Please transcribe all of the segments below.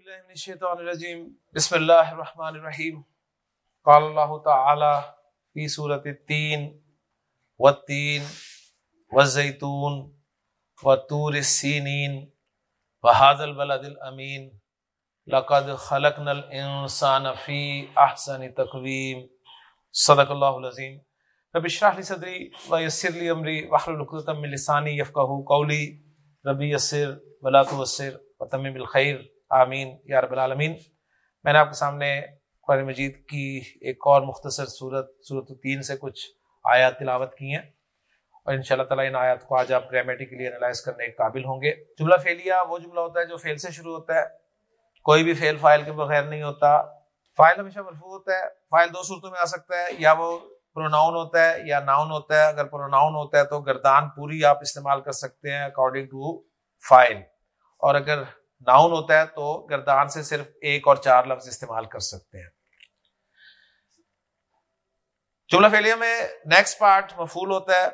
بالله من الشيطان الرجيم بسم الله الرحمن الرحيم قال الله تعالى في سورة التين والتين والزيتون والتور السينين وهذا البلد الأمين لقد خلقنا الإنسان في أحسن تقويم صدق الله العظيم رب اشرح لي صدري ويسر لي أمري واحلل عقدة من لساني يفقهوا قولي ربي يسر ولا تعسر وتمم بالخير آمین، یا رب العالمین۔ میں نے آپ کے سامنے قرآن مجید کی ایک اور مختصر صورت صورت تین سے کچھ آیات تلاوت کی ہیں۔ اور ان شاء اللہ تعالیٰ ان آیات کو آج آپ گرامیٹیکلی انالائز کرنے کے قابل ہوں گے۔ جملہ فیلیا وہ جملہ ہوتا ہے جو فیل سے شروع ہوتا ہے۔ کوئی بھی فیل فائل کے بغیر نہیں ہوتا۔ فائل ہمیشہ مرفوع ہوتا ہے۔ فائل دو صورتوں میں آ سکتا ہے۔ یا وہ پروناؤن ہوتا ہے یا ناؤن ہوتا ہے۔ اگر پروناؤن ہوتا ہے تو گردان پوری آپ استعمال کر سکتے ہیں اکارڈنگ ٹو فائل اور اگر ناؤن ہوتا ہے تو گردان سے صرف ایک اور چار لفظ استعمال کر سکتے ہیں۔ جملہ فیلیا میں نیکسٹ پارٹ مفول ہوتا ہے،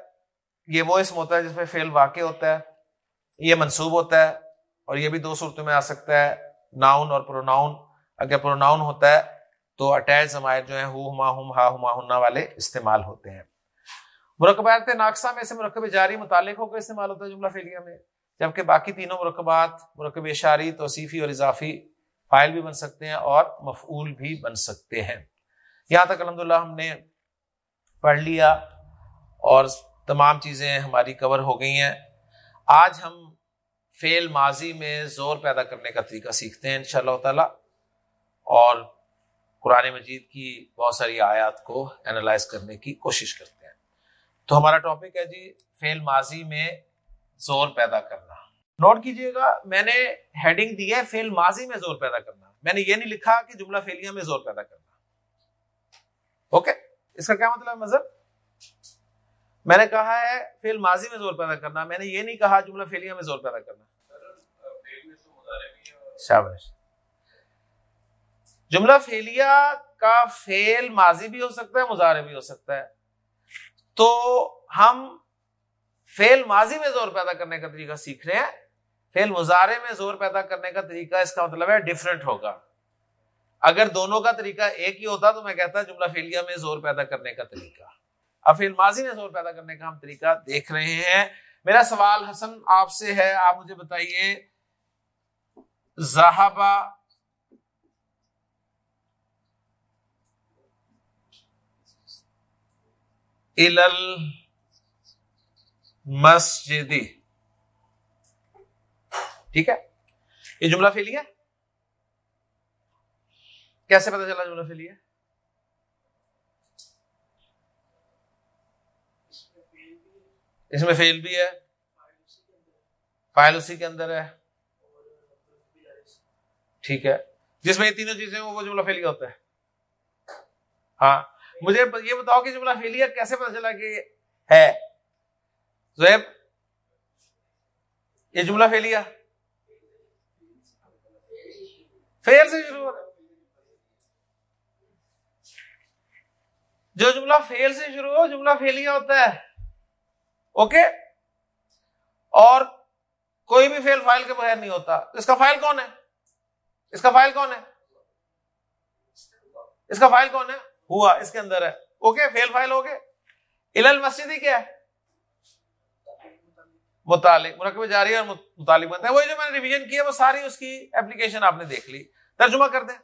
یہ وہ اسم ہوتا ہے جس میں فیل واقع ہوتا ہے، یہ منصوب ہوتا ہے اور یہ بھی دو صورتوں میں آ سکتا ہے ناؤن اور پروناؤن اگر پروناؤن ہوتا ہے تو اٹیچ زمائر جو ہیں ہو ہما ہم ہا ہما ہننا والے استعمال ہوتے ہیں۔ مرکبات ناقصہ میں سے مرکب جاری متعلق ہو کر استعمال ہوتا ہے جملہ فیلیا میں۔ جبکہ باقی تینوں مرکبات، مرکب اشاری، توصیفی اور اضافی فائل بھی بن سکتے ہیں اور مفعول بھی بن سکتے ہیں۔ یہاں تک الحمد ہم نے پڑھ لیا اور تمام چیزیں ہماری کور ہو گئی ہیں۔ آج ہم فیل ماضی میں زور پیدا کرنے کا طریقہ سیکھتے ہیں ان شاء اللہ تعالی۔ اور قرآن مجید کی بہت ساری آیات کو اینالائز کرنے کی کوشش کرتے ہیں۔ تو ہمارا ٹاپک ہے جی فیل ماضی میں زور پیدا کرنا۔ نوٹ کیجیے گا، میں نے ہیڈنگ دی ہے فیل ماضی میں زور پیدا کرنا۔ میں نے یہ نہیں لکھا کہ جملہ فیلیا میں زور پیدا کرنا۔ اوکے؟ اس کا کیا مطلب مذہب؟ میں نے کہا ہے فیل ماضی میں زور پیدا کرنا۔ میں نے یہ نہیں کہا جملہ فیلیا میں زور پیدا کرنا۔ شاباش۔ جملہ فیلیا کا فیل ماضی بھی ہو سکتا ہے مظاہرے بھی ہو سکتا ہے۔ تو ہم فیل ماضی میں زور پیدا کرنے کا طریقہ سیکھ رہے ہیں۔ فیل مظاہرے میں زور پیدا کرنے کا طریقہ اس کا مطلب ہے ڈفرنٹ ہوگا۔ اگر دونوں کا طریقہ ایک ہی ہوتا تو میں کہتا جملہ فیلیا میں زور پیدا کرنے کا طریقہ۔ اب فیل ماضی میں زور پیدا کرنے کا ہم طریقہ دیکھ رہے ہیں۔ میرا سوال حسن آپ سے ہے، آپ مجھے بتائیے۔ زہابا مسجدی۔ ٹھیک ہے؟ یہ جملہ فیلی ہے؟ کیسے پتا چلا جملہ فیلی ہے؟ اس میں فیل بھی ہے۔ فائل اسی کے اندر ہے۔ ٹھیک ہے۔ جس میں یہ تینوں چیزیں وہ جملہ فیلیا ہوتا ہے۔ ہاں۔ مجھے یہ بتاؤ کہ جملہ فیلیا کیسے پتا چلا کہ ہے؟ زیب یہ جملہ فیلیا فیل سے شروع ہو رہا جو جملہ فیل سے شروع ہو، جملہ فیلیا ہوتا ہے۔ اوکے؟ اور کوئی بھی فیل فائل کے بغیر نہیں ہوتا۔ اس کا فائل کون ہے؟ اس کا فائل کون ہے؟ اس کا فائل کون ہے؟ ہوا، اس کے اندر ہے۔ اوکے، فیل فائل ہو گئے۔ الل مسجد ہی کیا ہے؟ متعلق، مرکب جاری اور متعلق بنتا ہے۔ وہی جو میں نے ریویژن کیا وہ ساری اس کی اپلیکیشن آپ نے دیکھ لی۔ ترجمہ کر دیں۔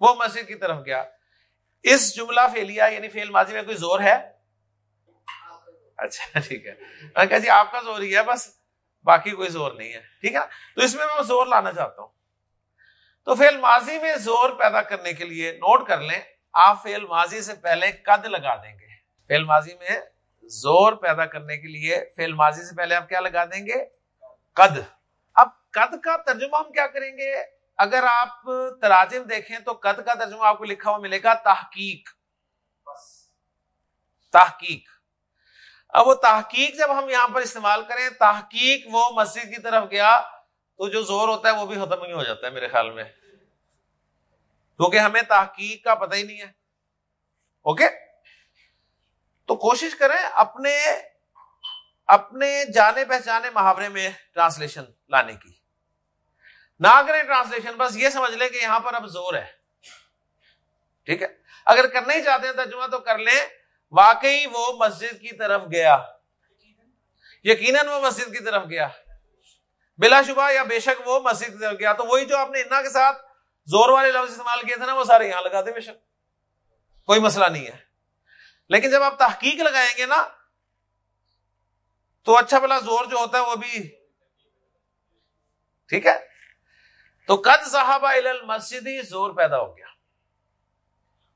وہ مسجد کی طرف گیا۔ اس جملہ فیلیا یعنی فیل ماضی میں کوئی زور ہے؟ اچھا ٹھیک ہے۔ میں کہا جی آپ کا زور ہی ہے، بس باقی کوئی زور نہیں ہے۔ ٹھیک ہے تو اس میں میں زور لانا چاہتا ہوں۔ تو فیل ماضی میں زور پیدا کرنے کے لیے نوٹ کر لیں، آپ فیل ماضی سے پہلے قد لگا دیں گے۔ فیل ماضی میں زور پیدا کرنے کے لیے فیل ماضی سے پہلے آپ کیا لگا دیں گے؟ قد. اب قد کا ترجمہ ہم کیا کریں گے؟ اگر آپ تراجم دیکھیں تو قد کا ترجمہ آپ کو لکھا ہوا ملے گا تحقیق. تحقیق. اب وہ تحقیق جب ہم یہاں پر استعمال کریں تحقیق وہ مسجد کی طرف گیا تو جو زور ہوتا ہے وہ بھی ختم ہی ہو جاتا ہے میرے خیال میں. کیونکہ ہمیں تحقیق کا پتہ ہی نہیں ہے. اوکے؟ تو کوشش کریں اپنے اپنے جانے پہچانے محاورے میں ٹرانسلیشن لانے کی۔ نہ کریں ٹرانسلیشن، بس یہ سمجھ لیں کہ یہاں پر اب زور ہے۔ ٹھیک ہے؟ اگر کرنا ہی چاہتے ہیں ترجمہ تو کر لیں۔ واقعی وہ مسجد کی طرف گیا۔ یقیناً وہ مسجد کی طرف گیا۔ بلا شبہ یا بے شک وہ مسجد کی طرف گیا۔ تو وہی جو آپ نے انا کے ساتھ زور والے لفظ استعمال کیے تھے نا، وہ سارے یہاں لگا دیں بے شک۔ کوئی مسئلہ نہیں ہے۔ لیکن جب آپ تحقیق لگائیں گے نا، تو اچھا بلا زور جو ہوتا ہے وہ بھی ٹھیک ہے؟ تو قد صحابہ مسجد زور پیدا ہو گیا۔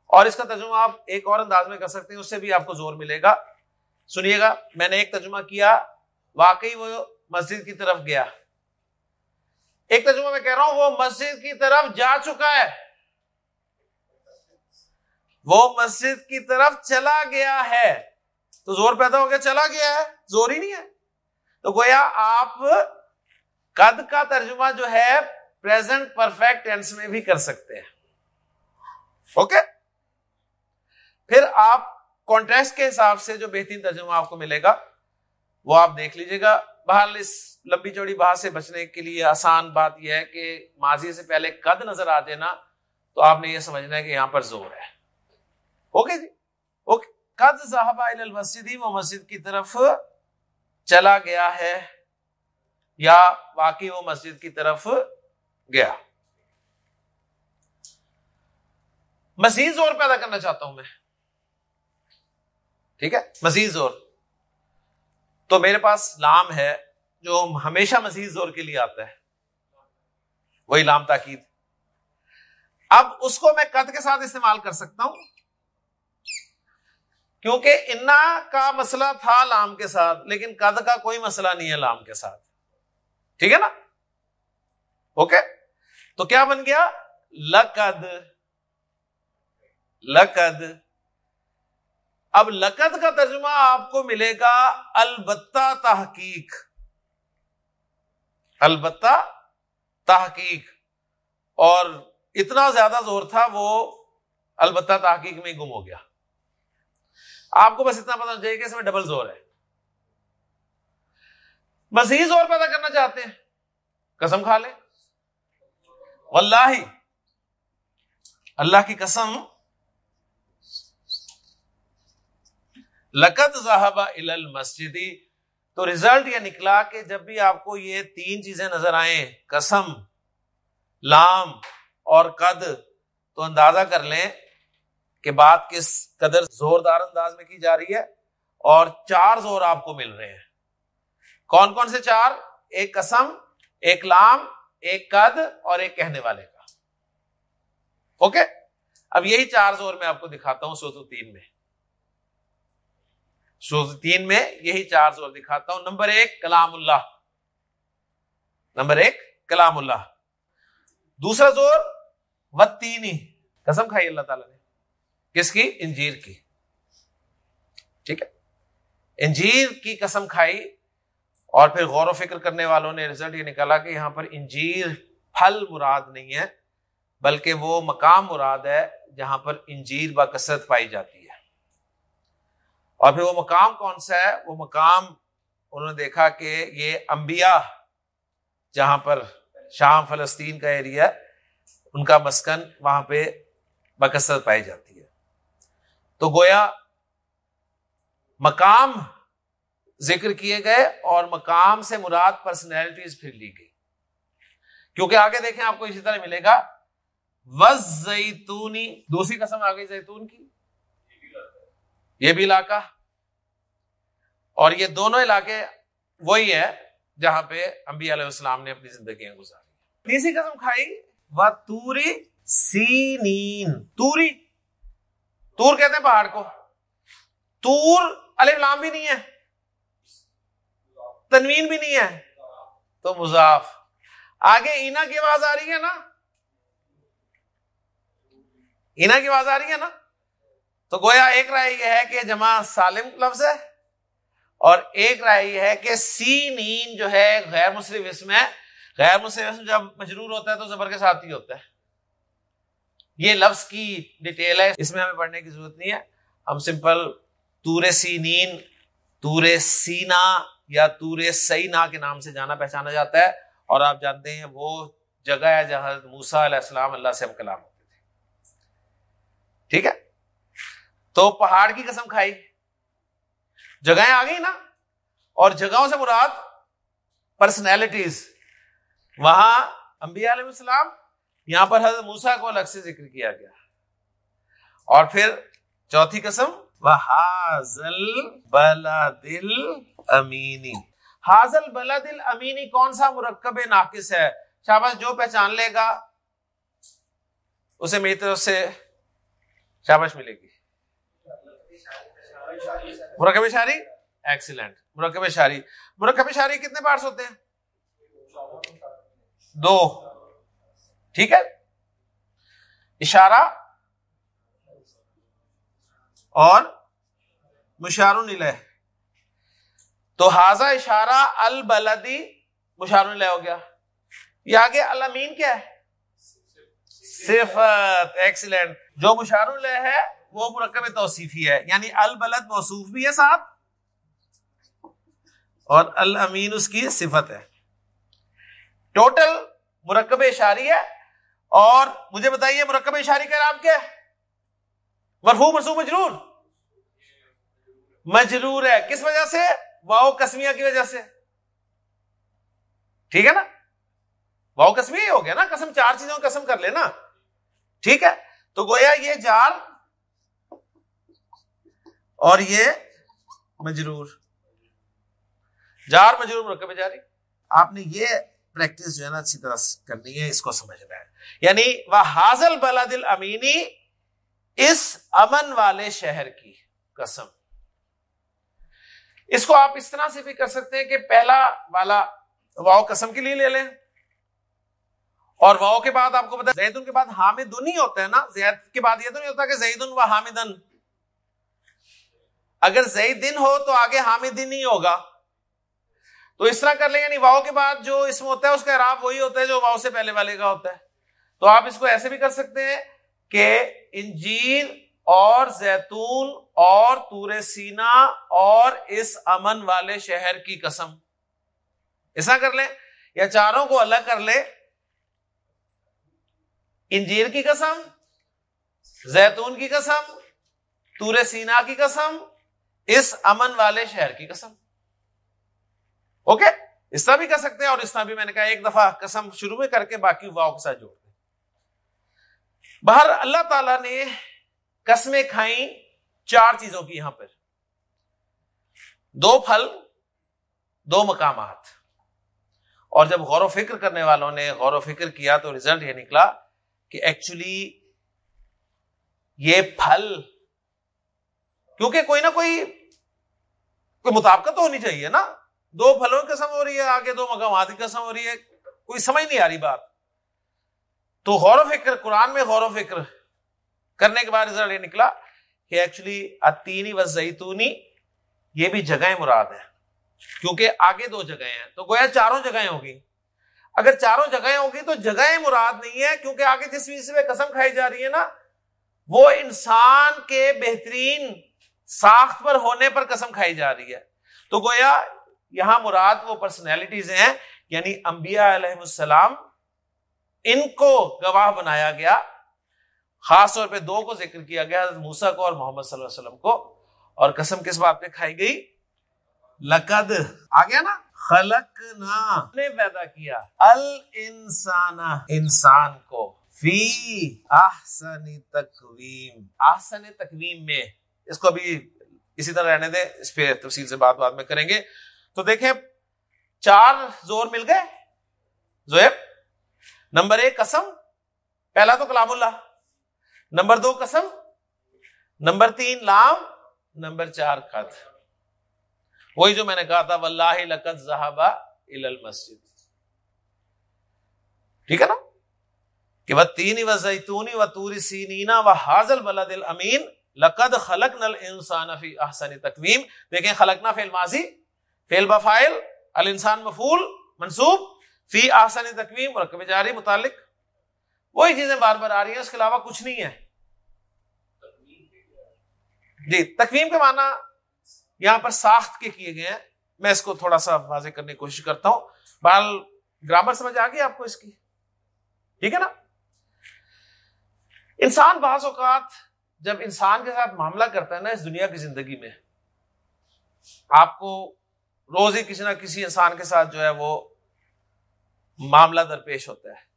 اور اس کا ترجمہ آپ ایک اور انداز میں کر سکتے ہیں، اس سے بھی آپ کو زور ملے گا۔ سنیے گا، میں نے ایک ترجمہ کیا، واقعی وہ مسجد کی طرف گیا۔ ایک ترجمہ میں کہہ رہا ہوں، وہ مسجد کی طرف جا چکا ہے۔ وہ مسجد کی طرف چلا گیا ہے۔ تو زور پیدا ہو گیا، چلا گیا ہے، زور ہی نہیں ہے۔ تو گویا آپ قد کا ترجمہ جو ہے پریزنٹ پرفیکٹ ٹینس میں بھی کر سکتے ہیں۔ اوکے؟ پھر آپ کانٹیکس کے حساب سے جو بہترین ترجمہ آپ کو ملے گا، وہ آپ دیکھ لیجیے گا۔ بہرحال اس لمبی چوڑی بات سے بچنے کے لیے آسان بات یہ ہے کہ ماضی سے پہلے قد نظر آ جائے نا، تو آپ نے یہ سمجھنا ہے کہ یہاں پر زور ہے۔ اوکے جی اوکے قد صاحبہ المسجدی وہ مسجد کی طرف چلا گیا ہے یا واقعی وہ مسجد کی طرف گیا۔ مزید زور پیدا کرنا چاہتا ہوں میں۔ ٹھیک ہے؟ مزید زور۔ تو میرے پاس لام ہے جو ہمیشہ مزید زور کے لیے آتا ہے۔ وہی لام تاکید۔ اب اس کو میں قد کے ساتھ استعمال کر سکتا ہوں۔ کیونکہ انا کا مسئلہ تھا لام کے ساتھ، لیکن قد کا کوئی مسئلہ نہیں ہے لام کے ساتھ۔ ٹھیک ہے نا؟ اوکے؟ تو کیا بن گیا؟ لقد لقد۔ اب لقد کا ترجمہ آپ کو ملے گا البتہ تحقیق۔ البتہ تحقیق۔ اور اتنا زیادہ زور تھا وہ البتہ تحقیق میں گم ہو گیا۔ آپ کو بس اتنا پتا چاہیے کہ اس میں ڈبل زور ہے۔ مزید زور پیدا کرنا چاہتے ہیں۔ قسم کھا لیں۔ واللہ۔ اللہ کی قسم۔ لقت صاحبہ المسجدی تو ریزلٹ یہ نکلا کہ جب بھی آپ کو یہ تین چیزیں نظر آئیں، قسم، لام اور قد، تو اندازہ کر لیں۔ کہ بات کس قدر زوردار انداز میں کی جا رہی ہے اور چار زور آپ کو مل رہے ہیں۔ کون کون سے چار؟ ایک قسم، ایک لام، ایک قد اور ایک کہنے والے کا۔ اوکے؟ اب یہی چار زور میں آپ کو دکھاتا ہوں سوتو تین میں۔ تین میں یہی چار زور دکھاتا ہوں۔ نمبر ایک، کلام اللہ۔ نمبر ایک، کلام اللہ۔ دوسرا زور و تین قسم کھائی اللہ تعالی نے۔ کس کی؟ انجیر کی۔ ٹھیک ہے؟ انجیر کی قسم کھائی اور پھر غور و فکر کرنے والوں نے رزلٹ یہ نکالا کہ یہاں پر انجیر پھل مراد نہیں ہے، بلکہ وہ مقام مراد ہے جہاں پر انجیر بکثرت پائی جاتی ہے۔ اور پھر وہ مقام کون سا ہے؟ وہ مقام انہوں نے دیکھا کہ یہ انبیاء جہاں پر شام فلسطین کا ایریا ان کا مسکن وہاں پہ بکثرت پائی جاتی ہے۔ تو گویا مقام ذکر کیے گئے اور مقام سے مراد پرسنالٹیز پھر لی گئی۔ کیونکہ آگے دیکھیں آپ کو اسی طرح ملے گا۔ وز زیتونی دوسری قسم آ گئی زیتون کی۔ یہ بھی علاقہ۔ اور یہ دونوں علاقے وہی ہے جہاں پہ انبیاء علیہ السلام نے اپنی زندگیاں گزاری۔ تیسری قسم کھائی۔ وہ توری سینین، توری تور کہتے ہیں پہاڑ کو۔ تور علیہ السلام بھی نہیں ہے۔ تنوین بھی نہیں ہے۔ تو مضاف۔ آگے اینا کی آواز آ رہی ہے نا؟ اینا کی آواز آ رہی ہے نا؟ تو گویا ایک رائے یہ ہے کہ جمع سالم لفظ ہے اور ایک رائے یہ ہے کہ سی نین جو ہے غیر مصرف اسم ہے۔ غیر مصرف اسم جب مجرور ہوتا ہے تو زبر کے ساتھ ہی ہوتا ہے۔ یہ لفظ کی ڈیٹیل ہے، اس میں ہمیں پڑھنے کی ضرورت نہیں ہے۔ ہم سمپل تور سینین تور سینا یا تور سینا کے نام سے جانا پہچانا جاتا ہے۔ اور آپ جانتے ہیں وہ جگہ ہے جہاں موسا علیہ السلام اللہ سے ہم کلام ہوتے تھے۔ ٹھیک ہے؟ تو پہاڑ کی قسم کھائی۔ جگہیں آ گئی نا۔ اور جگہوں سے مراد پرسنالٹیز وہاں انبیاء علیہ السلام یہاں پر حضرت موسا کو الگ سے ذکر کیا گیا۔ اور پھر چوتھی قسم حاضل بلا دل امینی حاضل بلا دل امینی کون سا مرکب ناقص ہے؟ شاباش، جو پہچان لے گا، اسے میری طرف سے شاباش ملے گی۔ مرکب شاری ایکسیلنٹ مرکب شاری مرکب شاری کتنے پارٹس ہوتے ہیں؟ دو۔ ٹھیک ہے؟ اشارہ اور مشار نلے تو حاضہ اشارہ البلدی مشار نلے ہو گیا۔ یہ آگے المین کیا ہے؟ صفت ایکسیلنٹ جو مشار نلے ہے، وہ مرکب توصیفی ہے۔ یعنی البلد موصوف بھی ہے ساتھ، اور الامین اس کی صفت ہے۔ ٹوٹل مرکب اشاری ہے۔ اور مجھے بتائیے مرکب اشاری کا نام کیا ہے؟ مرفو مرسو مجرور؟ مجرور ہے۔ کس وجہ سے؟ واؤ کسمیا کی وجہ سے۔ ٹھیک ہے نا؟ واؤ کسمیا ہی ہو گیا نا۔ قسم چار چیزوں قسم کر لینا۔ ٹھیک ہے؟ تو گویا یہ جال اور یہ مجرور۔ جار مجرور مرکب جاری۔ آپ نے یہ پریکٹس جو ہے نا اچھی طرح کرنی ہے، اس کو سمجھنا ہے۔ یعنی وہ حاضل بلادل امینی اس امن والے شہر کی قسم۔ اس کو آپ اس طرح سے بھی کر سکتے ہیں کہ پہلا والا واؤ قسم کے لیے لے لیں۔ اور واؤ کے بعد آپ کو پتا زیدن کے بعد حامد ہی ہوتا ہے نا۔ زید کے بعد یہ تو نہیں ہوتا کہ زیدن و حامدن۔ اگر زید دن ہو تو آگے حامد دن ہی ہوگا۔ تو اس طرح کر لیں یعنی واؤ کے بعد جو اسم ہوتا ہے، اس کا عراب وہی ہوتا ہے جو واؤ سے پہلے والے کا ہوتا ہے۔ تو آپ اس کو ایسے بھی کر سکتے ہیں کہ انجیر اور زیتون اور تور سینا اور اس امن والے شہر کی قسم۔ ایسا کر لیں، یا چاروں کو الگ کر لے انجیر کی قسم، زیتون کی قسم تور سینا کی قسم، اس امن والے شہر کی قسم۔ اوکے اس طرح بھی کر سکتے ہیں اور اس طرح بھی میں نے کہا ایک دفعہ قسم شروع میں کر کے باقی واؤ کے ساتھ جوڑ دیں باہر اللہ تعالی نے قسمیں کھائیں چار چیزوں کی یہاں پر۔ دو پھل، دو مقامات۔ اور جب غور و فکر کرنے والوں نے غور و فکر کیا تو ریزلٹ یہ نکلا کہ ایکچولی یہ پھل، کیونکہ کوئی نہ کوئی کوئی مطابقت تو ہونی چاہیے نا۔ دو پھلوں کی قسم ہو رہی ہے، آگے دو مقامات کی قسم ہو رہی ہے۔ کوئی سمجھ نہیں آ رہی بات۔ تو غور و فکر، قرآن میں غور و فکر کرنے کے بعد رزلٹ یہ نکلا کہ ایکچولی اتینی و زیتونی یہ بھی جگہیں مراد ہیں۔ کیونکہ آگے دو جگہیں ہیں۔ تو گویا چاروں جگہیں ہوگی اگر چاروں جگہیں ہوگی تو جگہیں مراد نہیں ہے کیونکہ آگے جس چیز میں قسم کھائی جا رہی ہے نا، وہ انسان کے بہترین ساخت پر ہونے پر قسم کھائی جا رہی ہے۔ تو گویا یہاں مراد وہ پرسنالٹیز ہیں یعنی انبیاء علیہ السلام، ان کو گواہ بنایا گیا۔ خاص طور پہ دو کو ذکر کیا گیا موسا کو اور محمد صلی اللہ علیہ وسلم کو۔ اور قسم کس بات پہ کھائی گئی؟ لقد، آ گیا نا؟ خلق نے پیدا کیا۔ ال انسان انسان کو۔ فی آسن تقویم۔ آسن تقویم میں، اس کو ابھی اسی طرح رہنے دیں، اس پہ تفصیل سے بات بات میں کریں گے۔ تو دیکھیں، چار زور مل گئے۔ زویب، نمبر ایک قسم، پہلا تو کلام اللہ۔ نمبر دو قسم، نمبر تین لام، نمبر چار خط وہی جو میں نے کہا تھا، واللہ لقت زہابا مسجد ٹھیک ہے نا؟ کہ وہ تین و زیتونی و توری سینینا و حاضل بلد امین لقد خلق نل انسان فی احسن تقویم۔ دیکھیں، خلقنا فی الماضی فیل بفائل الانسان مفول منصوب، فی آسن تقویم اور جاری، متعلق۔ وہی چیزیں بار بار آ رہی ہیں، اس کے علاوہ کچھ نہیں ہے۔ جی تقویم کے معنی یہاں پر ساخت کے کیے گئے ہیں۔ میں اس کو تھوڑا سا واضح کرنے کی کوشش کرتا ہوں۔ بال گرامر سمجھ آ گئی آپ کو اس کی؟ ٹھیک ہے نا؟ انسان بعض اوقات جب انسان کے ساتھ معاملہ کرتا ہے نا اس دنیا کی زندگی میں، آپ کو روز ہی کسی نہ کسی انسان کے ساتھ جو ہے وہ معاملہ درپیش ہوتا ہے۔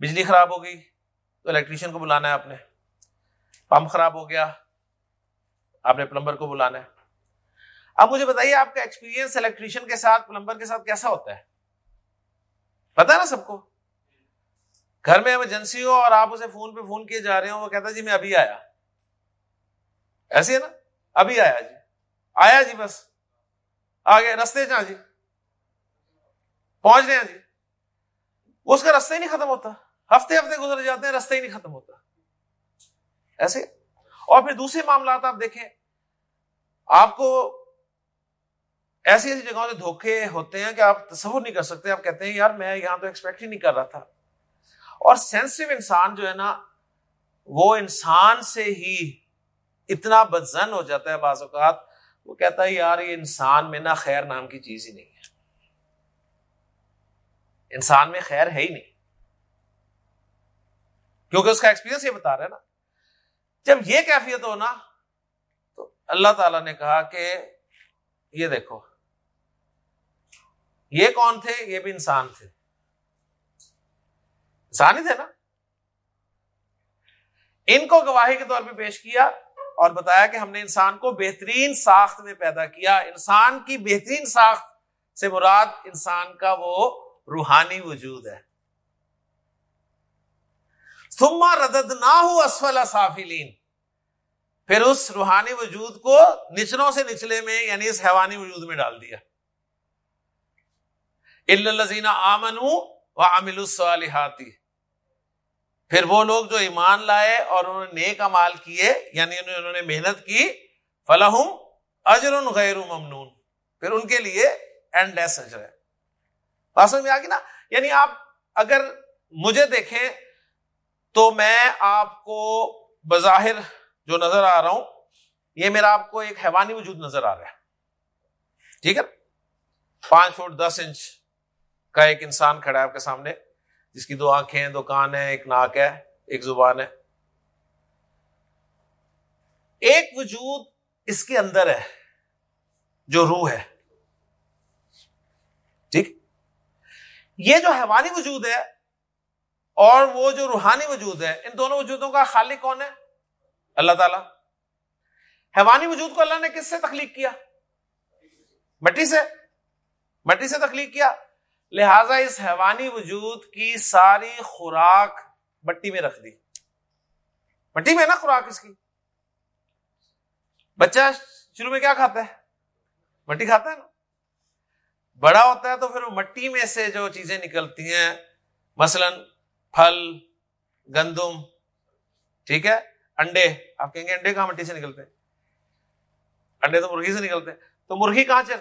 بجلی خراب ہو گئی تو الیکٹریشین کو بلانا ہے آپ نے۔ پمپ خراب ہو گیا، آپ نے پلمبر کو بلانا ہے۔ اب مجھے بتائیے آپ کا ایکسپیرینس الیکٹریشین کے ساتھ، پلمبر کے ساتھ کیسا ہوتا ہے؟ پتا ہے نا سب کو؟ گھر میں ایمرجنسی ہو اور آپ اسے فون پہ فون کیے جا رہے ہو وہ کہتا جی میں ابھی آیا۔ ایسے ہے نا؟ ابھی آیا جی۔ آیا جی بس۔ آگے رستے جا جی۔ پہنچ رہے ہیں جی۔ اس کا رستہ ہی نہیں ختم ہوتا۔ ہفتے ہفتے گزر جاتے ہیں، رستہ ہی نہیں ختم ہوتا۔ ایسے اور پھر دوسرے معاملات آپ دیکھیں۔ آپ کو ایسی ایسی جگہوں سے دھوکے ہوتے ہیں کہ آپ تصور نہیں کر سکتے۔ آپ کہتے ہیں، یار، میں یہاں تو ایکسپیکٹ ہی نہیں کر رہا تھا۔ اور سینسٹو انسان جو ہے نا، وہ انسان سے ہی اتنا بدزن ہو جاتا ہے بعض اوقات۔ وہ کہتا ہے، یار، یہ انسان میں نا خیر نام کی چیز ہی نہیں ہے۔ انسان میں خیر ہے ہی نہیں۔ کیونکہ اس کا ایکسپیرینس یہ بتا رہا ہے نا، جب یہ کیفیت ہو نا، تو اللہ تعالی نے کہا کہ یہ دیکھو، یہ کون تھے؟ یہ بھی انسان تھے۔ انسان ہی تھے نا۔ ان کو گواہی کے طور پہ پیش کیا اور بتایا کہ ہم نے انسان کو بہترین ساخت میں پیدا کیا۔ انسان کی بہترین ساخت سے مراد انسان کا وہ روحانی وجود ہے۔ سما ردد نہ ہو اسفل صافلین پھر اس روحانی وجود کو نچلوں سے نچلے میں یعنی اس حیوانی وجود میں ڈال دیا۔ الزین آمن و عامل الصالحاتی پھر وہ لوگ جو ایمان لائے اور انہوں نے نیک امال کیے یعنی انہوں نے محنت کی فلاحم اجر غیر ممنون۔ پھر ان کے لیے اینڈ لیس اجر ہے۔ میں آ گئی نا؟ یعنی آپ اگر مجھے دیکھیں تو میں آپ کو بظاہر جو نظر آ رہا ہوں، یہ میرا آپ کو ایک حیوانی وجود نظر آ رہا ہے۔ ٹھیک ہے؟ پانچ فٹ دس انچ کا ایک انسان کھڑا ہے آپ کے سامنے۔ جس کی دو آنکھیں دو کان ہیں، ایک ناک ہے، ایک زبان ہے۔ ایک وجود اس کے اندر ہے، جو روح ہے۔ ٹھیک؟ یہ جو حیوانی وجود ہے اور وہ جو روحانی وجود ہے، ان دونوں وجودوں کا خالق کون ہے؟ اللہ تعالی۔ حیوانی وجود کو اللہ نے کس سے تخلیق کیا؟ مٹی سے۔ مٹی سے تخلیق کیا۔ لہذا اس حیوانی وجود کی ساری خوراک مٹی میں رکھ دی۔ مٹی میں نا خوراک اس کی۔ بچہ شروع میں کیا کھاتا ہے؟ مٹی کھاتا ہے نا۔ بڑا ہوتا ہے تو پھر مٹی میں سے جو چیزیں نکلتی ہیں، مثلا پھل، گندم، ٹھیک ہے، انڈے۔ آپ کہیں گے انڈے کہاں مٹی سے نکلتے ہیں؟ انڈے تو مرغی سے نکلتے ہیں۔ تو مرغی کہاں چل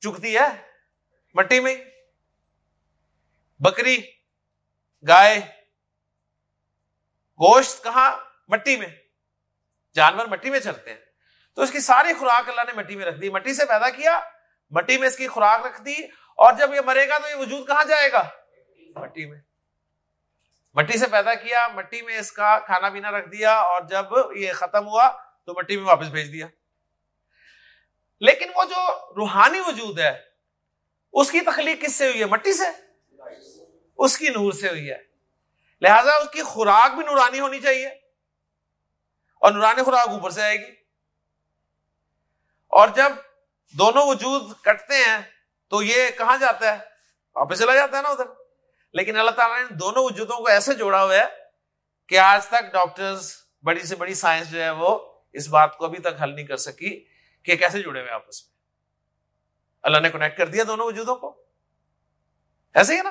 چکتی ہے؟ مٹی میں بکری، گائے، گوشت کہاں؟ مٹی میں۔ جانور مٹی میں چلتے ہیں۔ تو اس کی ساری خوراک اللہ نے مٹی میں رکھ دی۔ مٹی سے پیدا کیا، مٹی میں اس کی خوراک رکھ دی اور جب یہ مرے گا تو یہ وجود کہاں جائے گا؟ مٹی میں۔ مٹی سے پیدا کیا، مٹی میں اس کا کھانا پینا رکھ دیا اور جب یہ ختم ہوا تو مٹی میں واپس بھیج دیا۔ لیکن وہ جو روحانی وجود ہے، اس کی تخلیق کس سے ہوئی ہے؟ مٹی سے۔ اس کی نور سے ہوئی ہے۔ لہذا اس کی خوراک بھی نورانی ہونی چاہیے۔ اور نورانی خوراک اوپر سے آئے گی۔ اور جب دونوں وجود کٹتے ہیں، تو یہ کہاں جاتا ہے؟ واپس چلا جاتا ہے نا ادھر۔ لیکن اللہ تعالیٰ نے دونوں وجودوں کو ایسے جوڑا ہوا ہے کہ آج تک ڈاکٹرز بڑی سے بڑی سائنس جو ہے وہ اس بات کو ابھی تک حل نہیں کر سکی کہ کیسے جڑے ہوئے آپس میں۔ اللہ نے کنیکٹ کر دیا دونوں وجودوں کو۔ ایسے ہی نا؟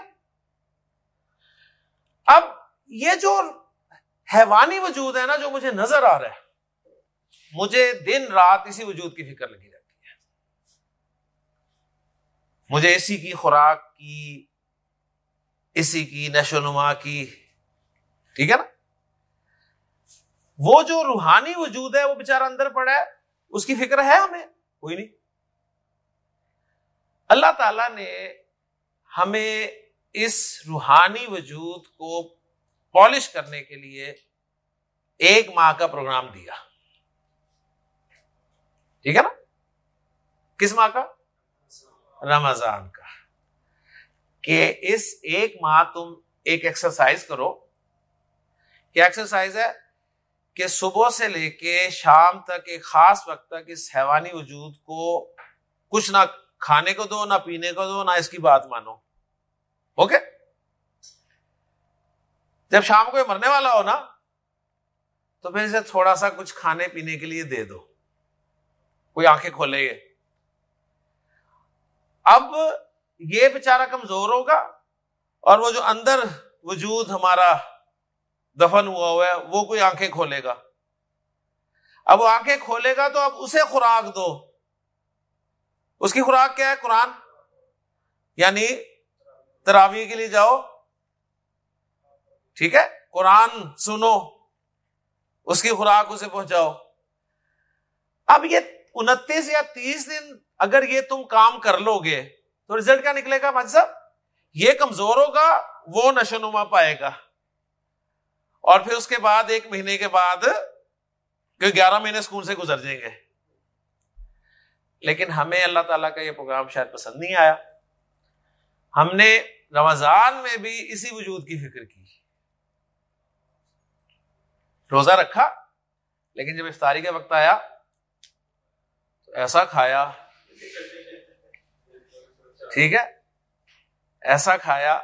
اب یہ جو حیوانی وجود ہے نا جو مجھے نظر آ رہا ہے، مجھے دن رات اسی وجود کی فکر لگی رہتی ہے۔ مجھے اسی کی خوراک کی، اسی کی نشو نما کی، ٹھیک ہے نا؟ وہ جو روحانی وجود ہے، وہ بےچارا اندر پڑا ہے، اس کی فکر ہے ہمیں، کوئی نہیں۔ اللہ تعالی نے ہمیں اس روحانی وجود کو پالش کرنے کے لیے ایک ماہ کا پروگرام دیا۔ ٹھیک ہے نا؟ کس ماہ کا؟ رمضان کا۔ کہ اس ایک ماہ تم ایک ایکسرسائز کرو۔ کیا ایکسرسائز ہے؟ کہ صبح سے لے کے شام تک، ایک خاص وقت تک اس حیوانی وجود کو کچھ نہ کھانے کو دو، نہ پینے کو دو، نہ اس کی بات مانو۔ اوکے جب شام کو یہ مرنے والا ہو نا، تو پھر اسے تھوڑا سا کچھ کھانے پینے کے لیے دے دو۔ کوئی آنکھیں کھولے گے اب یہ بےچارا کمزور ہوگا اور وہ جو اندر وجود ہمارا دفن ہوا ہوا ہے، وہ کوئی آنکھیں کھولے گا۔ اب وہ آنکھیں کھولے گا تو اب اسے خوراک دو۔ اس کی خوراک کیا ہے؟ قرآن۔ یعنی تراوی کے لیے جاؤ۔ ٹھیک ہے؟ قرآن سنو، اس کی خوراک اسے پہنچاؤ۔ اب یہ انتیس یا تیس دن اگر یہ تم کام کر لو گے تو ریزلٹ کیا نکلے گا مجھ صاحب؟ یہ کمزور ہوگا، وہ نشو نما پائے گا۔ اور پھر اس کے بعد ایک مہینے کے بعد گیارہ مہینے اسکول سے گزر جائیں گے۔ لیکن ہمیں اللہ تعالیٰ کا یہ پروگرام شاید پسند نہیں آیا۔ ہم نے رمضان میں بھی اسی وجود کی فکر کی۔ روزہ رکھا، لیکن جب افطاری کا وقت آیا، تو ایسا کھایا۔ ٹھیک ہے؟ ایسا کھایا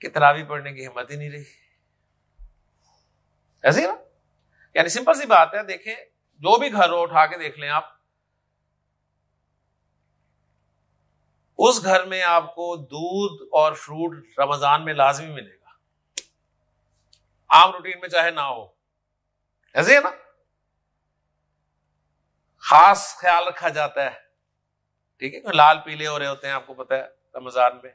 کہ تراوی پڑھنے کی ہمت ہی نہیں رہی۔ ایسے ہی نا؟ یعنی سمپل سی بات ہے، دیکھیں، جو بھی گھر ہو، اٹھا کے دیکھ لیں آپ۔ اس گھر میں آپ کو دودھ اور فروٹ رمضان میں لازمی ملے گا۔ عام روٹین میں چاہے نہ ہو۔ ایسے ہے نا؟ خاص خیال رکھا جاتا ہے۔ ٹھیک ہے؟ لال پیلے ہو رہے ہوتے ہیں، آپ کو پتا ہے رمضان میں۔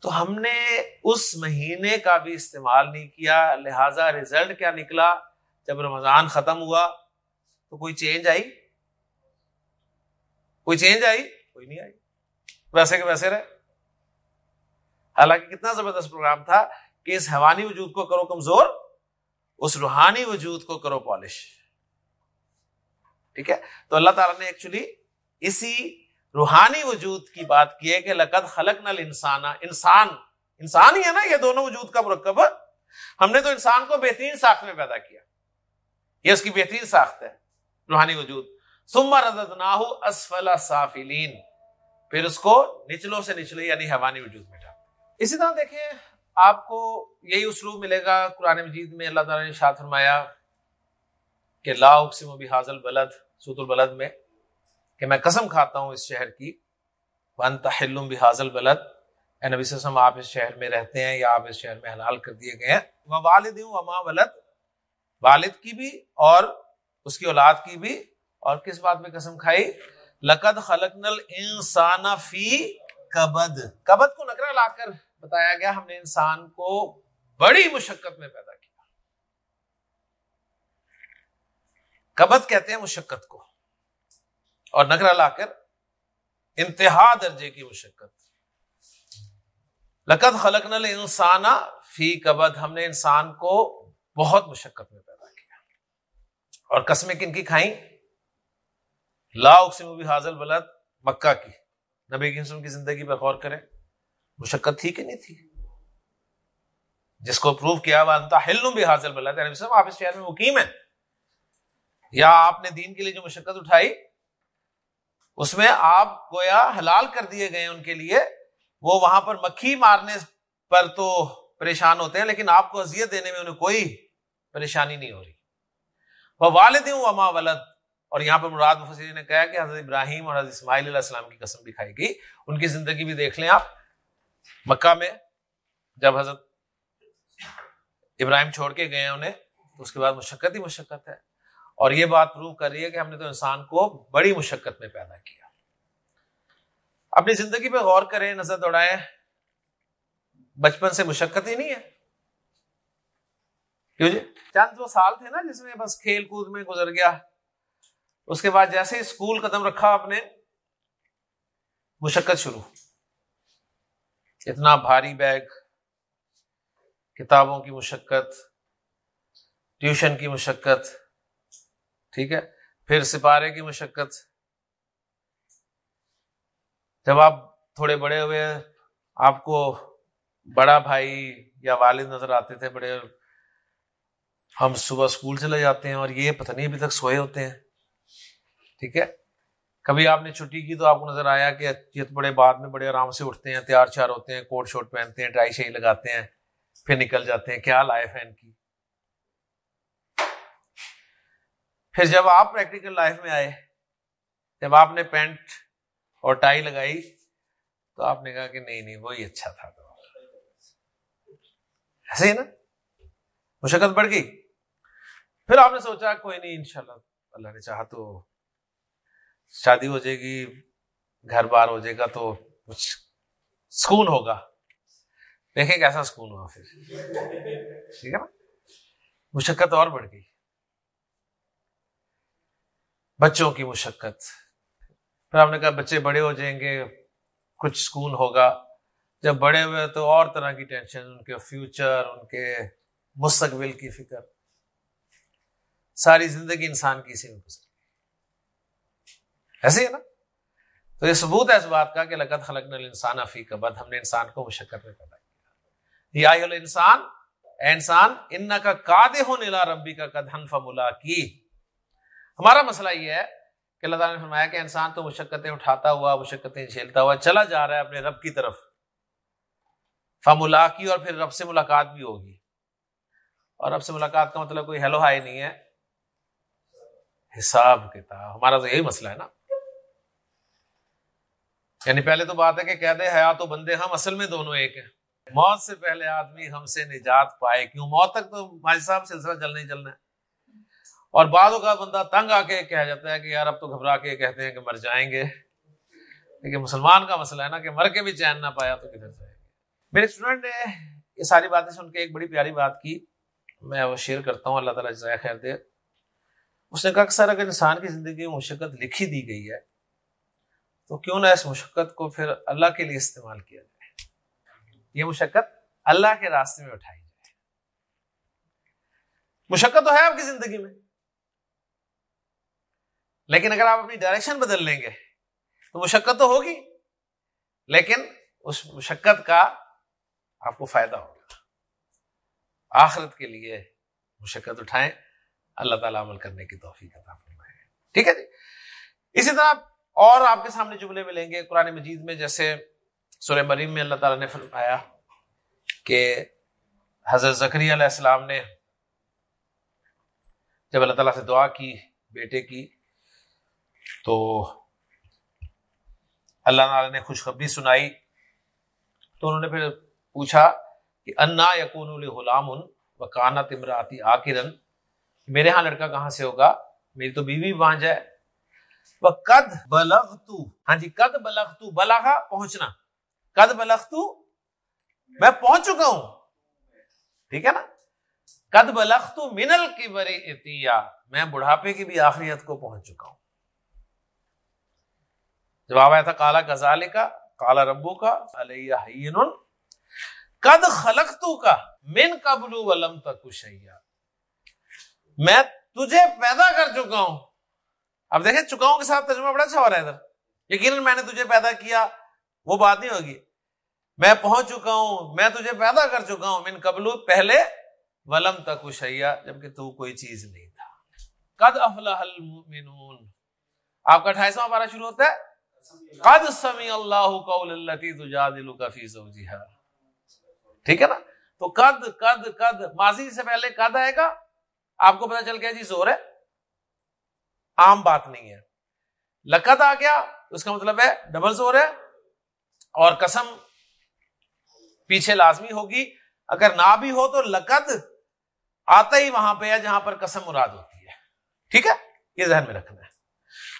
تو ہم نے اس مہینے کا بھی استعمال نہیں کیا۔ لہذا ریزلٹ کیا نکلا؟ جب رمضان ختم ہوا تو کوئی چینج آئی؟ کوئی چینج آئی؟ کوئی نہیں آئی۔ ویسے کہ ویسے رہے۔ حالانکہ کتنا زبردست پروگرام تھا کہ اس حیوانی وجود کو کرو کمزور، اس روحانی وجود کو کرو پالش۔ ٹھیک ہے؟ تو اللہ تعالیٰ نے ایکچولی اسی روحانی وجود کی بات کی ہے کہ لقد خلق نل انسان انسان انسان ہی ہے نا یہ دونوں وجود کا مرکب۔ ہم نے تو انسان کو بہترین ساخت میں پیدا کیا۔ یہ اس کی بہترین ساخت ہے، روحانی وجود۔ سما رد نہ سافلین۔ پھر اس کو نچلوں سے نچلے یعنی حیوانی وجود میں ڈال۔ اسی طرح دیکھیں، آپ کو یہی اسلوب ملے گا قرآن مجید میں اللہ تعالیٰ نے شاد فرمایا کہ لا اقسم بھی حاضل بلد سوت البلد میں کہ میں قسم کھاتا ہوں اس شہر کی۔ ون تحلم بھی حاضل بلد اے نبی وسلم، آپ اس شہر میں رہتے ہیں یا آپ اس شہر میں حلال کر دیے گئے ہیں۔ وہ والد ہوں وما ولد۔ والد کی بھی اور اس کی اولاد کی بھی اور کس بات میں قسم کھائی؟ لقد خلق نل انسان فی کبد۔ کبد کو نکرا لا کر بتایا گیا، ہم نے انسان کو بڑی مشقت میں پیدا کیا۔ کبد کہتے ہیں مشقت کو۔ اور نگرا لا کر انتہا درجے کی مشقت۔ لقد خلق نل انسان فی کبد۔ ہم نے انسان کو بہت مشقت میں پیدا کیا۔ اور قسمیں کن کی کھائیں؟ لا اقسم بھی حاضل بلد مکہ کی۔ نبی کی زندگی پہ غور کریں، مشقت تھی کہ نہیں تھی؟ جس کو پروو کیا ہلو بھی حاصل بلا آپ اس شہر میں مقیم ہیں۔ یا آپ نے دین کے لیے جو مشقت اٹھائی، اس میں آپ گویا حلال کر دیے گئے ان کے لیے، وہ وہاں پر مکھی مارنے پر تو پریشان ہوتے ہیں، لیکن آپ کو اذیت دینے میں انہیں کوئی پریشانی نہیں ہو رہی۔ وہ والد ہوں اما ولد۔ اور یہاں پر مراد مفسری نے کہا کہ حضرت ابراہیم اور حضرت اسماعیل علیہ السلام کی قسم بھی کھائی گئی۔ ان کی زندگی بھی دیکھ لیں آپ۔ مکہ میں جب حضرت ابراہیم چھوڑ کے گئے انہیں، تو اس کے بعد مشقت ہی مشقت ہے۔ اور یہ بات پروو کر رہی ہے کہ ہم نے تو انسان کو بڑی مشقت میں پیدا کیا۔ اپنی زندگی پہ غور کریں، نظر دوڑائیں۔ بچپن سے مشقت ہی نہیں ہے۔ کیوں جی؟ چند وہ سال تھے نا جس میں بس کھیل کود میں گزر گیا۔ اس کے بعد جیسے اسکول قدم رکھا آپ نے، مشقت شروع۔ اتنا بھاری بیگ، کتابوں کی مشقت، ٹیوشن کی مشقت، ٹھیک ہے، پھر سپارے کی مشقت۔ جب آپ تھوڑے بڑے ہوئے، آپ کو بڑا بھائی یا والد نظر آتے تھے، بڑے۔ ہم صبح اسکول چلے جاتے ہیں اور یہ پتہ نہیں ابھی تک سوئے ہوتے ہیں۔ ٹھیک ہے؟ کبھی آپ نے چھٹی کی تو آپ کو نظر آیا کہ یہ بڑے بعد میں بڑے آرام سے اٹھتے ہیں، تیار چار ہوتے ہیں، کوٹ شوٹ پہنتے ہیں، ٹرائی شائی لگاتے ہیں، پھر نکل جاتے ہیں۔ کیا لائف ہے ان کی؟ پھر جب آپ پریکٹیکل لائف میں آئے، جب آپ نے پینٹ اور ٹائی لگائی، تو آپ نے کہا کہ نہیں نہیں، وہی اچھا تھا۔ ایسے ہی نا؟ مشقت بڑھ گئی۔ پھر آپ نے سوچا، کوئی نہیں، انشاءاللہ، اللہ نے چاہا تو شادی ہو جائے گی، گھر بار ہو جائے گا تو کچھ سکون ہوگا۔ دیکھیں کیسا سکون ہوا پھر۔ ٹھیک ہے نا؟ مشقت اور بڑھ گئی۔ بچوں کی مشقت۔ پھر آپ نے کہا بچے بڑے ہو جائیں گے، کچھ سکون ہوگا۔ جب بڑے ہوئے تو اور طرح کی ٹینشن، ان کے فیوچر، ان کے مستقبل کی فکر۔ ساری زندگی انسان کی اسی میں گزر ایسے ہی نا؟ تو یہ ثبوت ہے اس بات کا کہ لگت خلق نل انسان افیق ہم نے انسان کو مشقت میں پیدا کیا۔ یا انسان انسان ان کا کادے ہو نیلا ربی کا کدھن فملا کی ہمارا مسئلہ یہ ہے کہ اللہ تعالیٰ نے فرمایا کہ انسان تو مشقتیں اٹھاتا ہوا، مشقتیں جھیلتا ہوا چلا جا رہا ہے اپنے رب کی طرف۔ فملا کی اور پھر رب سے ملاقات بھی ہوگی۔ اور رب سے ملاقات کا مطلب کوئی ہیلو ہائی نہیں ہے۔ حساب کتاب، ہمارا تو یہی مسئلہ ہے نا۔ یعنی پہلے تو بات ہے کہ کہہ دے حیات و بندے ہم اصل میں دونوں ایک ہیں۔ موت سے پہلے آدمی ہم سے نجات پائے، کیوں؟ موت تک تو بھائی صاحب سلسلہ چلنا ہی چلنا ہے۔ اور بعضوں کا بندہ تنگ آ کے کہہ جاتا ہے کہ یار اب تو گھبرا کے کہتے ہیں کہ مر جائیں گے۔ لیکن مسلمان کا مسئلہ ہے نا کہ مر کے بھی چین نہ پایا تو کدھر جائیں گے میرے اسٹوڈنٹ نے یہ ساری باتیں سن کے ایک بڑی پیاری بات کی، میں وہ شیئر کرتا ہوں، اللہ تعالیٰ جزائے خیر دے۔ اس نے کہا کہ سر، اگر انسان کی زندگی میں مشقت لکھی دی گئی ہے تو کیوں نہ اس مشقت کو پھر اللہ کے لیے استعمال کیا جائے۔ یہ مشقت اللہ کے راستے میں اٹھائی جائے۔ مشقت تو ہے آپ کی زندگی میں۔ لیکن اگر آپ اپنی ڈائریکشن بدل لیں گے تو مشقت تو ہوگی۔ لیکن اس مشقت کا آپ کو فائدہ ہوگا۔ آخرت کے لیے مشقت اٹھائیں۔ اللہ تعالیٰ عمل کرنے کی توفیق عطا فرمائے۔ ٹھیک ہے جی؟ اسی طرح اور آپ کے سامنے جملے ملیں گے قرآن مجید میں، جیسے سورہ مریم میں اللہ تعالیٰ نے فرمایا کہ حضرت ذکری علیہ السلام نے جب اللہ تعالیٰ سے دعا کی بیٹے کی، تو اللہ تعالی نے خوشخبری سنائی۔ تو انہوں نے پھر پوچھا کہ انا یقون غلام و کانا تمراتی آکرن، میرے ہاں لڑکا کہاں سے ہوگا؟ میری تو بیوی بانج ہے وہ کد بلغ ہاں جی کد بلغ بلاغا پہنچنا۔ کد بلغ میں پہنچ چکا ہوں۔ ٹھیک ہے نا؟ کد بلخ منل کی بری میں بڑھاپے کی بھی آخریت کو پہنچ چکا ہوں۔ جواب آیا تھا کالا غزال کا کالا ربو کا علیہ کد خلق تو کا من قبل ولم تک میں تجھے پیدا کر چکا ہوں۔ اب دیکھیں چکا ہوں کے ساتھ ترجمہ بڑا اچھا ہو رہا ہے ادھر۔ یقیناً میں نے تجھے پیدا کیا، وہ بات نہیں ہوگی۔ میں پہنچ چکا ہوں، میں تجھے پیدا کر چکا ہوں۔ من قبل پہلے ولم تک شیا جبکہ تو کوئی چیز نہیں تھا۔ قد افلح المؤمنون۔ آپ کا اٹھائیسواں پارا شروع ہوتا ہے۔ قد سمی اللہ قول التي تجادلك في زوجها ٹھیک ہے نا؟ تو قد قد قد، ماضی سے پہلے قد آئے گا۔ آپ کو پتا چل گیا جی زور ہے۔ عام بات نہیں ہے۔ لقد آ گیا، اس کا مطلب ہے ڈبل زور ہے اور قسم پیچھے لازمی ہوگی۔ اگر نہ بھی ہو تو لقد آتا ہی وہاں پہ ہے جہاں پر قسم مراد ہوتی ہے۔ ٹھیک ہے؟ یہ ذہن میں رکھنا ہے۔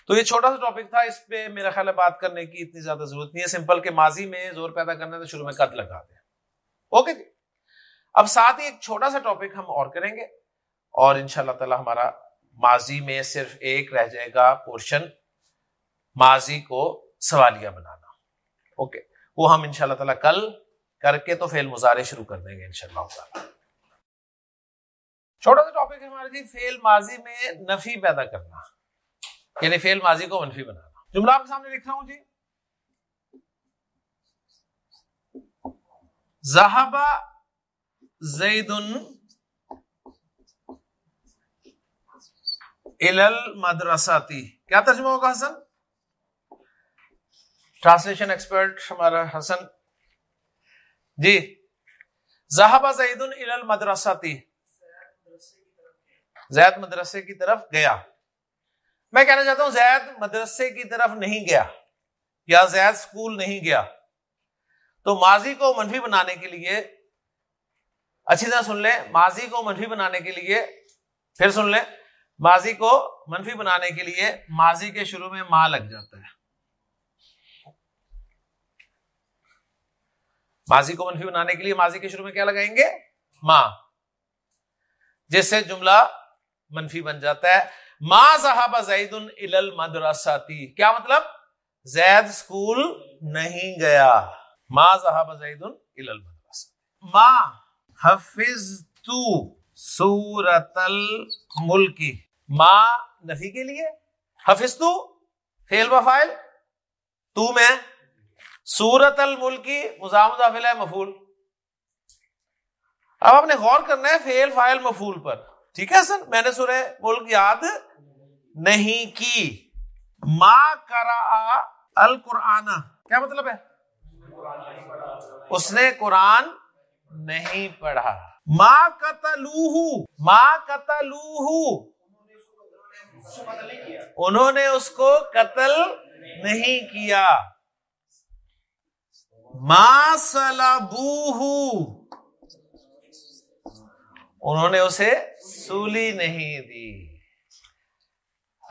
تو یہ چھوٹا سا ٹاپک تھا، اس پہ میرا خیال ہے بات کرنے کی اتنی زیادہ ضرورت نہیں ہے۔ سمپل کے ماضی میں زور پیدا کرنے تو شروع میں قد لگا دیں۔ اوکے جی۔ اب ساتھ ہی ایک چھوٹا سا ٹاپک ہم اور کریں گے اور ان شاء اللہ تعالی ہمارا ماضی میں صرف ایک رہ جائے گا پورشن، ماضی کو سوالیہ بنانا۔ اوکے، وہ ہم ان شاء اللہ تعالیٰ کل کر کے تو فیل مظاہرے شروع کر دیں گے انشاءاللہ تعالی۔ چھوٹا سا ٹاپک ہے ہمارے جی فیل ماضی میں نفی پیدا کرنا۔ یعنی فیل ماضی کو منفی بنانا۔ جملہ آپ کے سامنے لکھ رہا ہوں جی۔ زہبا زید مدرساتی کیا ترجمہ ہوگا حسن؟ ٹرانسلیشن ایکسپرٹ ہمارا حسن۔ جی۔ زہبا زید المدرساتی زید مدرسے کی طرف گیا۔ میں کہنا چاہتا ہوں زید مدرسے کی طرف نہیں گیا یا زید اسکول نہیں گیا۔ تو ماضی کو منفی بنانے کے لیے اچھی طرح سن لیں۔ ماضی کو منفی بنانے کے لیے پھر سن لیں۔ ماضی کو منفی بنانے کے لیے ماضی کے شروع میں ماں لگ جاتا ہے۔ ماضی کو منفی بنانے کے لیے ماضی کے شروع میں کیا لگائیں گے؟ ماں۔ جس سے جملہ منفی بن جاتا ہے۔ ماں صاحب زید المدرساتی کیا مطلب؟ زید اسکول نہیں گیا۔ ماں صاحب زید المدرسہ ماں، حفظ تو۔ سورت الملکی ماں نفی کے لیے؟ حفظ تو فیل وفائل تو میں۔ سورت الملکی مزام داخل ہے مفول اب آپ نے غور کرنا ہے فیل فائل مفول پر۔ ٹھیک ہے سر میں نے سورہ ملک یاد نہیں کی۔ ماں کرا القرآن۔ کیا مطلب ہے؟ اس نے قرآن نہیں پڑھا۔ ماں قتلوہ ماں قتلوہ انہوں نے اس کو قتل نہیں کیا۔ ماں سلبوہ انہوں نے اسے سولی نہیں دی۔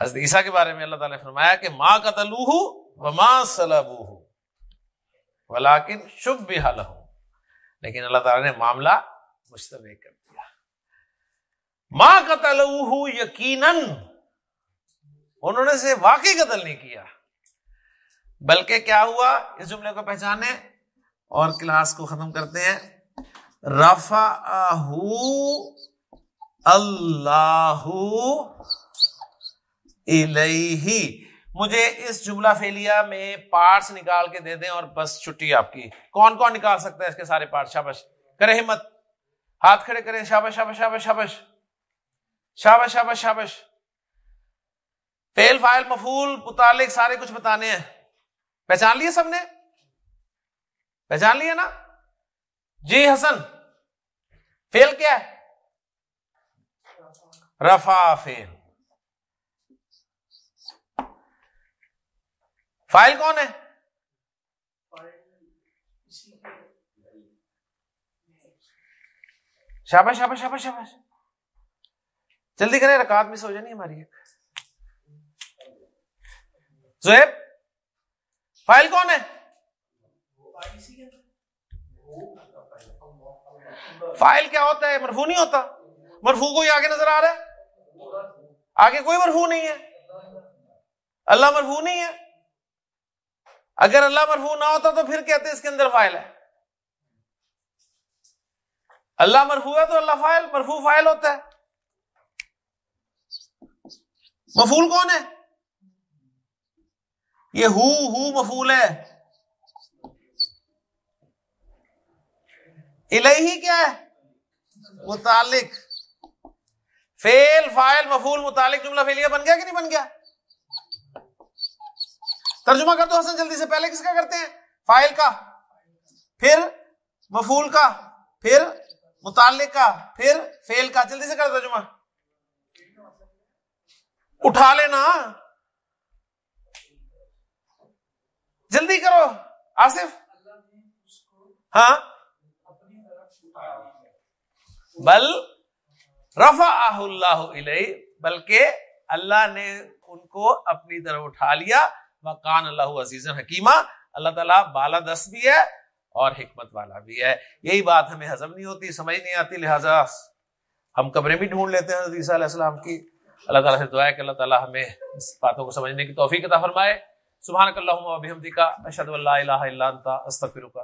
حضرت عیسیٰ کے بارے میں اللہ تعالیٰ نے فرمایا کہ ماں قتلوہ وما سلبوہ ولیکن شب بھی حل لیکن اللہ تعالیٰ نے معاملہ مشتبہ کر دیا ماں قتل یقیناً انہوں نے سے واقعی قتل نہیں کیا بلکہ کیا ہوا اس جملے کو پہچانے اور کلاس کو ختم کرتے ہیں رفا اللہ مجھے اس جملہ فیلیا میں پارٹس نکال کے دے دیں اور بس چھٹی آپ کی کون کون نکال سکتا ہے اس کے سارے پارٹ شابش کرے ہمت ہاتھ کھڑے کریں، شابش شابش شابش شابش۔ شابش شابش شابش۔ فیل فائل مفول متعلق سارے کچھ بتانے ہیں۔ پہچان لیے سب نے؟ پہچان لیے نا؟ جی حسن فیل کیا ہے؟ رفا فیل فائل کون ہے؟ شاباش شاباش شاباش شاباش۔ جلدی کریں، رکعت میں سو جانی ہماری ایک۔ زہیب، فائل کون ہے؟ فائل کیا ہوتا ہے؟ مرفو نہیں ہوتا۔ مرفو کوئی آگے نظر آ رہا ہے؟ آگے کوئی مرفو نہیں ہے۔ اللہ مرفو نہیں ہے۔ اگر اللہ مرفو نہ ہوتا تو پھر کہتے اس کے اندر فائل ہے۔ اللہ مرفو ہے تو اللہ فائل مرفو فائل ہوتا ہے۔ مفول کون ہے؟ یہ ہو ہو مفول ہے۔ الہی کیا ہے؟ متعلق۔ فیل فائل مفول متعلق جملہ فیلیا بن گیا کہ نہیں بن گیا؟ ترجمہ کر دو حسن جلدی سے۔ پہلے کس کا کرتے ہیں؟ فائل کا۔ پھر مفول کا۔ پھر متعلق کا پھر فیل کا جلدی سے کر دو جمع اٹھا لینا۔ جلدی کرو، آصف۔ ہاں۔ بل رفا اللہ علیہ بلکہ اللہ نے ان کو اپنی طرف اٹھا لیا۔ مکان اللہ عزیز حکیمہ اللہ تعالیٰ بالا دست بھی ہے۔ اور حکمت والا بھی ہے۔ یہی بات ہمیں ہضم نہیں ہوتی، سمجھ نہیں آتی، لہٰذا ہم قبریں بھی ڈھونڈ لیتے ہیں عیسیٰ علیہ السلام کی۔ اللہ تعالیٰ سے دعا ہے کہ اللہ تعالیٰ ہمیں اس باتوں کو سمجھنے کی توفیق عطا فرمائے۔ سبحان اللہ کا اشد اللہ الہ الا انت، استغفرک